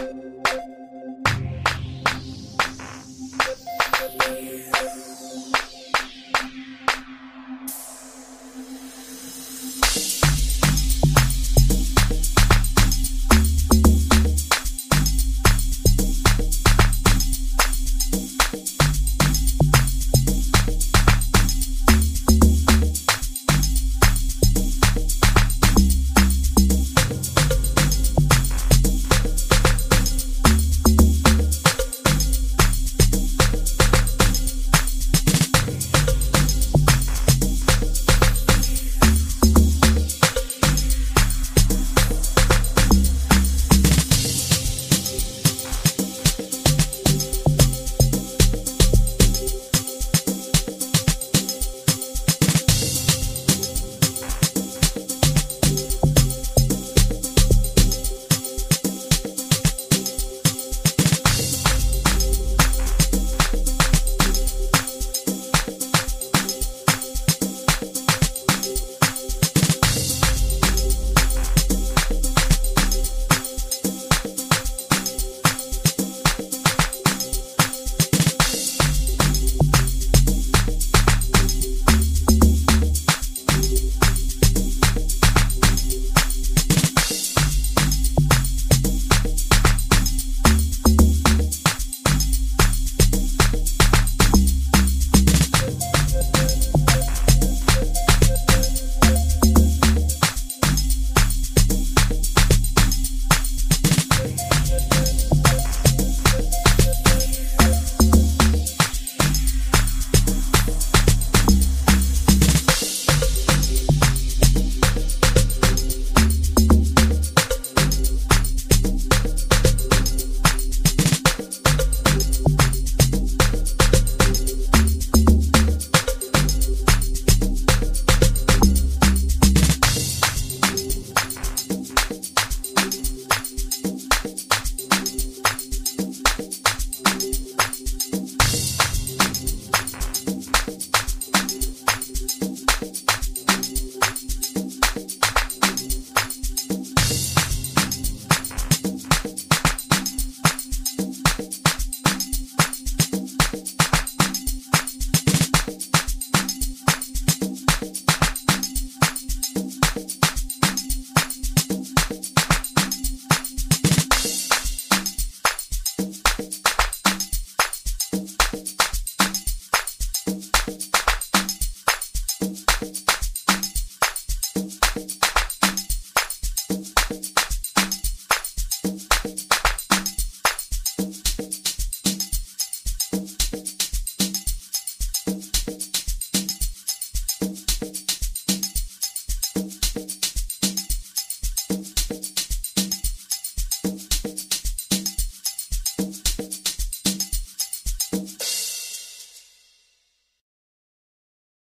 you